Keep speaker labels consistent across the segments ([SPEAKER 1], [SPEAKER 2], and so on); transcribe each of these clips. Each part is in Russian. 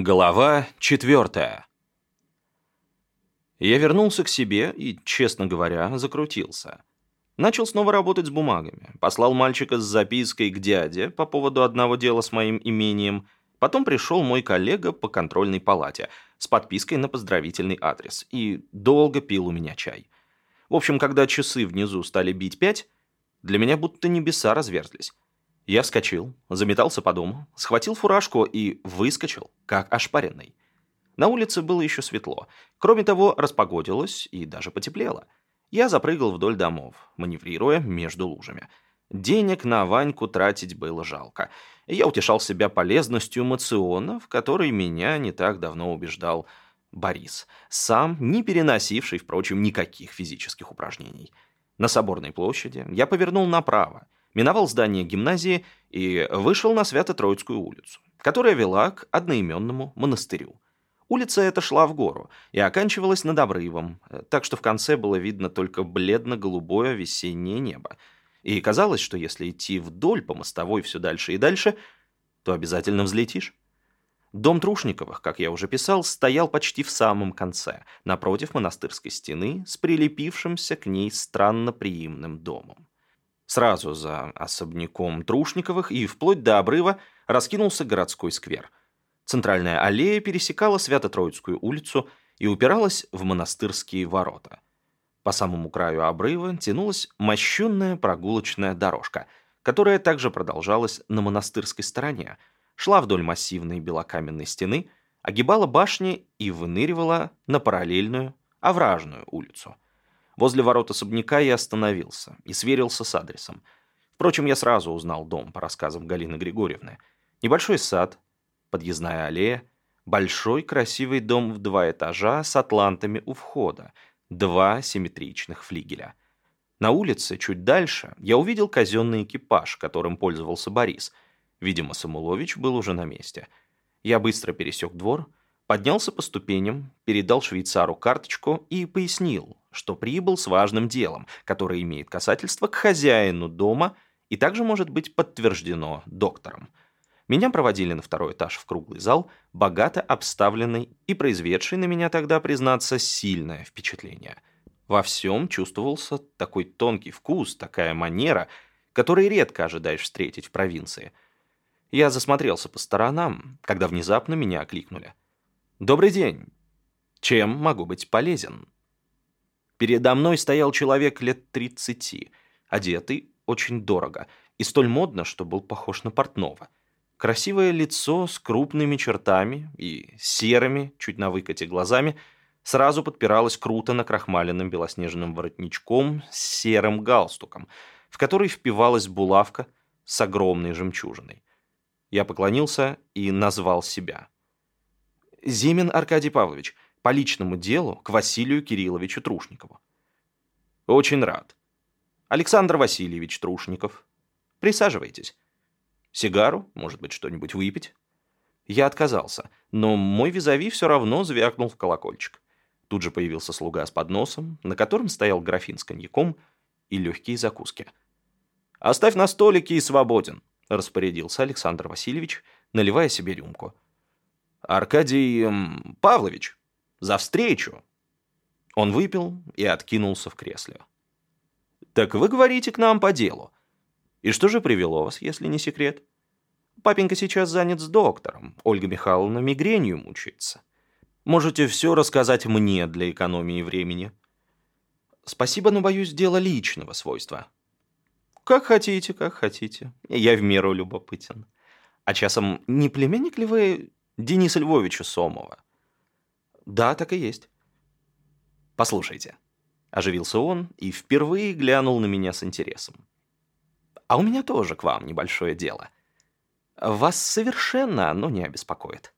[SPEAKER 1] Глава четвертая. Я вернулся к себе и, честно говоря, закрутился. Начал снова работать с бумагами. Послал мальчика с запиской к дяде по поводу одного дела с моим имением. Потом пришел мой коллега по контрольной палате с подпиской на поздравительный адрес. И долго пил у меня чай. В общем, когда часы внизу стали бить пять, для меня будто небеса разверзлись. Я вскочил, заметался по дому, схватил фуражку и выскочил, как ошпаренный. На улице было еще светло. Кроме того, распогодилось и даже потеплело. Я запрыгал вдоль домов, маневрируя между лужами. Денег на Ваньку тратить было жалко. Я утешал себя полезностью мациона, в который меня не так давно убеждал Борис, сам не переносивший, впрочем, никаких физических упражнений. На Соборной площади я повернул направо, миновал здание гимназии и вышел на Свято-Троицкую улицу, которая вела к одноименному монастырю. Улица эта шла в гору и оканчивалась над обрывом, так что в конце было видно только бледно-голубое весеннее небо. И казалось, что если идти вдоль по мостовой все дальше и дальше, то обязательно взлетишь. Дом Трушниковых, как я уже писал, стоял почти в самом конце, напротив монастырской стены с прилепившимся к ней странно приимным домом. Сразу за особняком Трушниковых и вплоть до обрыва раскинулся городской сквер. Центральная аллея пересекала Свято-Троицкую улицу и упиралась в монастырские ворота. По самому краю обрыва тянулась мощенная прогулочная дорожка, которая также продолжалась на монастырской стороне, шла вдоль массивной белокаменной стены, огибала башни и выныривала на параллельную овражную улицу – Возле ворот особняка я остановился и сверился с адресом. Впрочем, я сразу узнал дом по рассказам Галины Григорьевны. Небольшой сад, подъездная аллея, большой красивый дом в два этажа с атлантами у входа, два симметричных флигеля. На улице, чуть дальше, я увидел казенный экипаж, которым пользовался Борис. Видимо, Самулович был уже на месте. Я быстро пересек двор, поднялся по ступеням, передал швейцару карточку и пояснил, что прибыл с важным делом, которое имеет касательство к хозяину дома и также может быть подтверждено доктором. Меня проводили на второй этаж в круглый зал, богато обставленный и произведший на меня тогда, признаться, сильное впечатление. Во всем чувствовался такой тонкий вкус, такая манера, которые редко ожидаешь встретить в провинции. Я засмотрелся по сторонам, когда внезапно меня окликнули. «Добрый день! Чем могу быть полезен?» Передо мной стоял человек лет 30, одетый очень дорого и столь модно, что был похож на портного. Красивое лицо с крупными чертами и серыми, чуть на выкате глазами, сразу подпиралось круто накрахмаленным белоснежным воротничком с серым галстуком, в который впивалась булавка с огромной жемчужиной. Я поклонился и назвал себя. «Зимин Аркадий Павлович», по личному делу к Василию Кирилловичу Трушникову. Очень рад. Александр Васильевич Трушников. Присаживайтесь. Сигару, может быть, что-нибудь выпить? Я отказался, но мой визави все равно звякнул в колокольчик. Тут же появился слуга с подносом, на котором стоял графин с коньяком и легкие закуски. «Оставь на столике и свободен», — распорядился Александр Васильевич, наливая себе рюмку. «Аркадий Павлович», за встречу!» Он выпил и откинулся в кресле. «Так вы говорите к нам по делу. И что же привело вас, если не секрет? Папенька сейчас занят с доктором. Ольга Михайловна мигренью мучается. Можете все рассказать мне для экономии времени». «Спасибо, но, боюсь, дело личного свойства». «Как хотите, как хотите. Я в меру любопытен. А часом не племянник ли вы Дениса Львовича Сомова?» «Да, так и есть». «Послушайте», — оживился он и впервые глянул на меня с интересом. «А у меня тоже к вам небольшое дело. Вас совершенно оно не обеспокоит».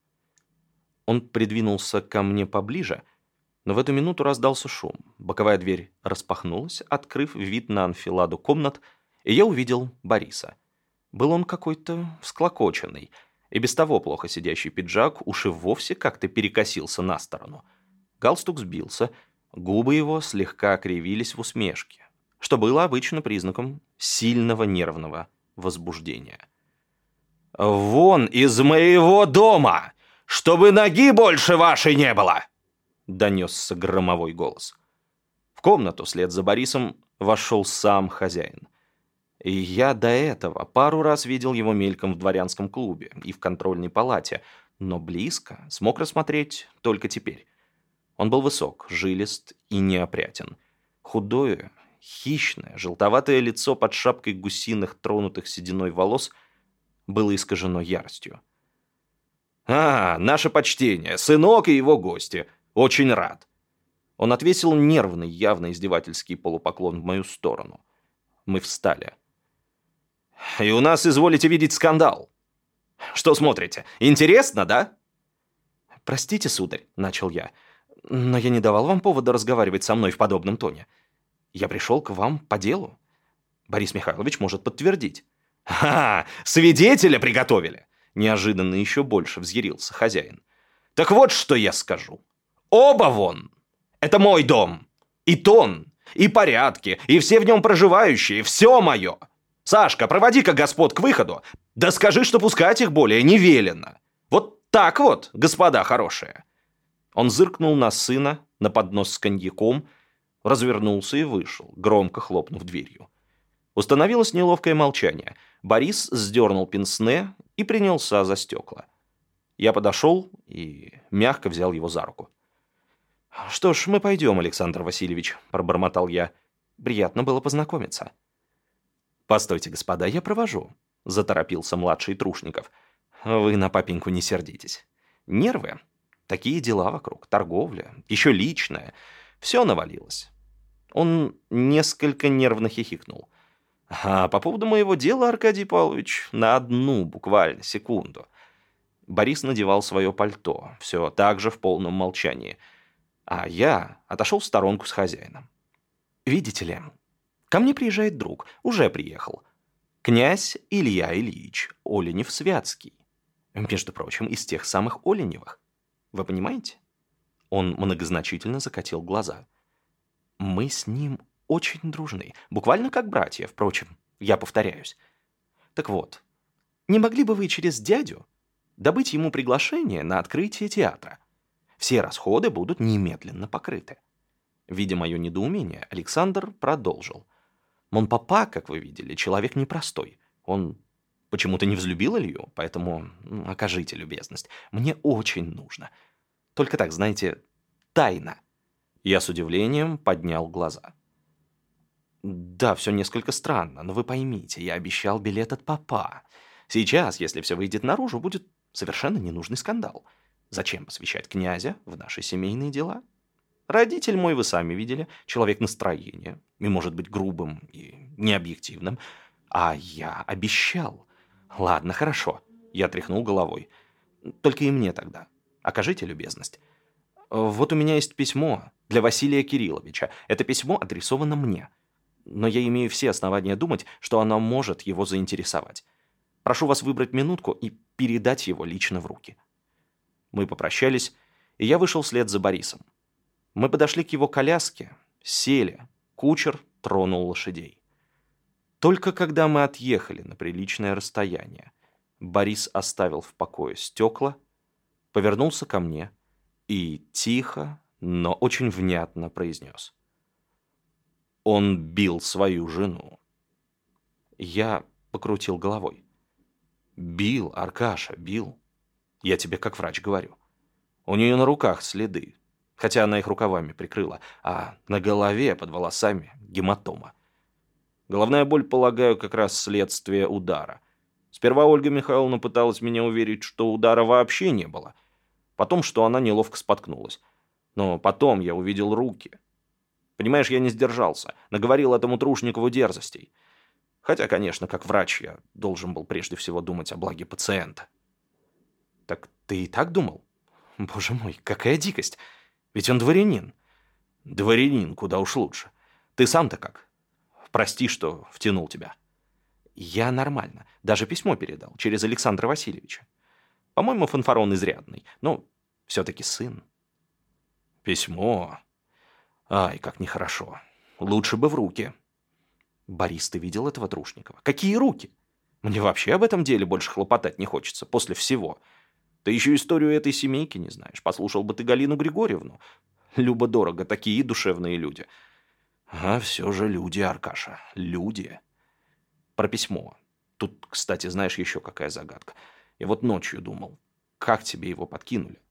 [SPEAKER 1] Он придвинулся ко мне поближе, но в эту минуту раздался шум. Боковая дверь распахнулась, открыв вид на анфиладу комнат, и я увидел Бориса. Был он какой-то всклокоченный — и без того плохо сидящий пиджак уж и вовсе как-то перекосился на сторону. Галстук сбился, губы его слегка кривились в усмешке, что было обычно признаком сильного нервного возбуждения. «Вон из моего дома! «Чтобы ноги больше вашей не было!» Донесся громовой голос. В комнату вслед за Борисом вошел сам хозяин. Я до этого пару раз видел его мельком в дворянском клубе и в контрольной палате, но близко смог рассмотреть только теперь. Он был высок, жилист и неопрятен. Худое, хищное, желтоватое лицо под шапкой гусиных, тронутых сединой волос было искажено яростью. «А, наше почтение, сынок и его гости. Очень рад». Он отвесил нервный, явно издевательский полупоклон в мою сторону. Мы встали. «И у нас, изволите видеть, скандал. Что смотрите? Интересно, да?» «Простите, сударь», — начал я, — «но я не давал вам повода разговаривать со мной в подобном тоне. Я пришел к вам по делу. Борис Михайлович может подтвердить». «Ха! Свидетеля приготовили!» Неожиданно еще больше взъярился хозяин. «Так вот, что я скажу. Оба вон! Это мой дом! И тон, и порядки, и все в нем проживающие, все мое! Сашка, проводи-ка господ к выходу, да скажи, что пускать их более не велено. Вот так вот, господа хорошие!» Он зыркнул на сына, на поднос с коньяком, развернулся и вышел, громко хлопнув дверью. Установилось неловкое молчание. Борис сдернул пенсне и принялся за стекла. Я подошел и мягко взял его за руку. «Что ж, мы пойдем, Александр Васильевич», — пробормотал я. «Приятно было познакомиться». «Постойте, господа, я провожу», — заторопился младший Трушников. «Вы на папеньку не сердитесь. Нервы. Такие дела вокруг. Торговля. Еще личное. Все навалилось». Он несколько нервно хихикнул. А по поводу моего дела, Аркадий Павлович, на одну буквально секунду. Борис надевал свое пальто, все так же в полном молчании. А я отошел в сторонку с хозяином. Видите ли, ко мне приезжает друг, уже приехал. Князь Илья Ильич Оленев-Святский. Между прочим, из тех самых Оленевых. Вы понимаете? Он многозначительно закатил глаза. Мы с ним очень дружны, буквально как братья, впрочем, я повторяюсь. Так вот, не могли бы вы через дядю добыть ему приглашение на открытие театра? Все расходы будут немедленно покрыты. Видя мое недоумение, Александр продолжил. Монпапа, как вы видели, человек непростой. Он почему-то не взлюбил Илью, поэтому ну, окажите любезность. Мне очень нужно. Только так, знаете, тайна. Я с удивлением поднял глаза. Да, все несколько странно, но вы поймите, я обещал билет от папа. Сейчас, если все выйдет наружу, будет совершенно ненужный скандал. Зачем посвящать князя в наши семейные дела? Родитель мой, вы сами видели, человек настроения, и может быть грубым и необъективным. А я обещал. Ладно, хорошо. Я тряхнул головой. Только и мне тогда. Окажите любезность. Вот у меня есть письмо для Василия Кирилловича. Это письмо адресовано мне но я имею все основания думать, что она может его заинтересовать. Прошу вас выбрать минутку и передать его лично в руки». Мы попрощались, и я вышел вслед за Борисом. Мы подошли к его коляске, сели, кучер тронул лошадей. Только когда мы отъехали на приличное расстояние, Борис оставил в покое стекла, повернулся ко мне и тихо, но очень внятно произнес. Он бил свою жену. Я покрутил головой. Бил, Аркаша, бил. Я тебе как врач говорю. У нее на руках следы, хотя она их рукавами прикрыла, а на голове под волосами гематома. Головная боль, полагаю, как раз следствие удара. Сперва Ольга Михайловна пыталась меня уверить, что удара вообще не было. Потом, что она неловко споткнулась. Но потом я увидел руки. Понимаешь, я не сдержался, наговорил этому Трушникову дерзостей. Хотя, конечно, как врач я должен был прежде всего думать о благе пациента. Так ты и так думал? Боже мой, какая дикость. Ведь он дворянин. Дворянин куда уж лучше. Ты сам-то как? Прости, что втянул тебя. Я нормально. Даже письмо передал через Александра Васильевича. По-моему, фанфарон изрядный, но все-таки сын. Письмо. Ай, как нехорошо. Лучше бы в руки. Борис, ты видел этого Трушникова? Какие руки? Мне вообще об этом деле больше хлопотать не хочется, после всего. Ты еще историю этой семейки не знаешь. Послушал бы ты Галину Григорьевну. Любо-дорого, такие душевные люди. А все же люди, Аркаша, люди. Про письмо. Тут, кстати, знаешь еще какая загадка. Я вот ночью думал, как тебе его подкинули?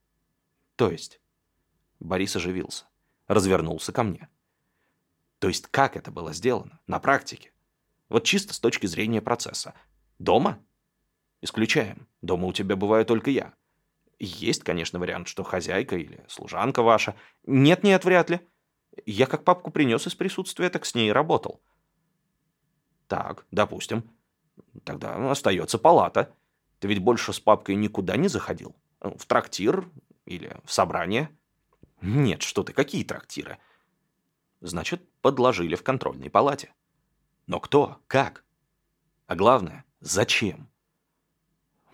[SPEAKER 1] То есть? Борис оживился, развернулся ко мне. То есть как это было сделано? На практике? Вот чисто с точки зрения процесса. Дома? Исключаем. Дома у тебя бываю только я. Есть, конечно, вариант, что хозяйка или служанка ваша. Нет-нет, вряд ли. Я как папку принес из присутствия, так с ней работал. Так, допустим. Тогда остается палата. Ты ведь больше с папкой никуда не заходил? В трактир или в собрание? Нет, что ты, какие трактиры? Значит, подложили в контрольной палате. Но кто? Как? А главное, зачем?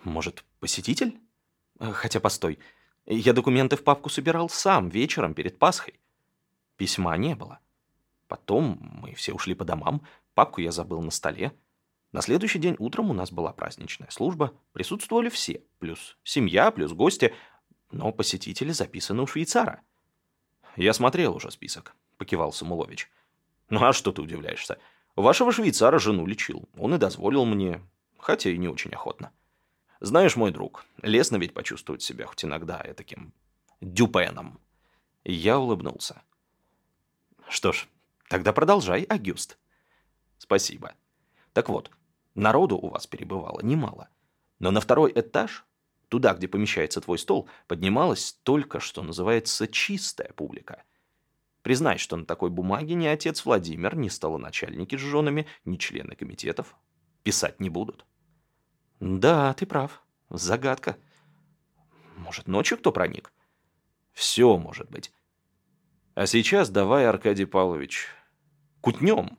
[SPEAKER 1] Может, посетитель? Хотя, постой, я документы в папку собирал сам вечером перед Пасхой. Письма не было. Потом мы все ушли по домам, папку я забыл на столе. На следующий день утром у нас была праздничная служба, присутствовали все, плюс семья, плюс гости, но посетители записаны у швейцара. «Я смотрел уже список», — покивал Самулович. «Ну а что ты удивляешься? Вашего швейцара жену лечил, он и дозволил мне, хотя и не очень охотно. Знаешь, мой друг, лестно ведь почувствовать себя хоть иногда таким дюпеном». Я улыбнулся. «Что ж, тогда продолжай, Агюст». «Спасибо. Так вот, народу у вас перебывало немало, но на второй этаж Туда, где помещается твой стол, поднималась только, что называется, чистая публика. Признай, что на такой бумаге ни отец Владимир, ни столоначальники с женами, ни члены комитетов писать не будут. Да, ты прав. Загадка. Может, ночью кто проник? Все может быть. А сейчас давай, Аркадий Павлович, кутнем.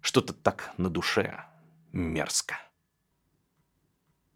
[SPEAKER 1] Что-то так на душе мерзко.